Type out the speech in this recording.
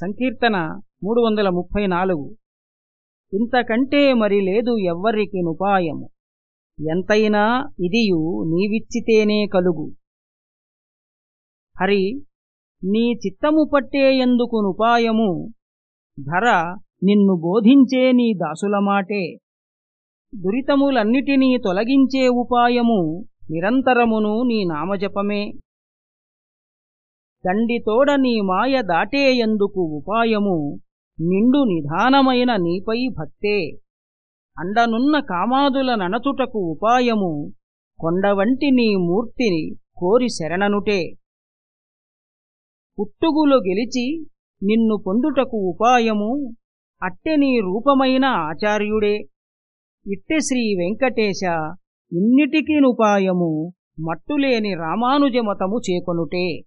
సంకీర్తన మూడు వందల ముప్పై నాలుగు ఇంతకంటే మరి లేదు ఎవ్వరికి నుపాయము. ఎంతైనా ఇదియు నీవిచ్చితేనే కలుగు. హరి నీ చిత్తము పట్టేయందుకు నుపాయము? ధర నిన్ను బోధించే నీ దాసులమాటే దురితములన్నిటినీ తొలగించే ఉపాయము నిరంతరమును నీ నామజపమే. దండితోడ నీ మాయ దాటేయందుకు ఉపాయము? నిండు నిధానమైన నీపై భక్తే. అండనున్న కామాదుల ననచుటకు ఉపాయము. కొండవంటి నీ మూర్తిని కోరి శరణనుటే. పుట్టుగులు గెలిచి నిన్ను పొందుటకు ఉపాయము. అట్టె నీ రూపమైన ఆచార్యుడే. ఇట్టె శ్రీ వెంకటేశ ఇన్నిటికీనుపాయము మట్టులేని రామానుజమతము చేకొనుటే.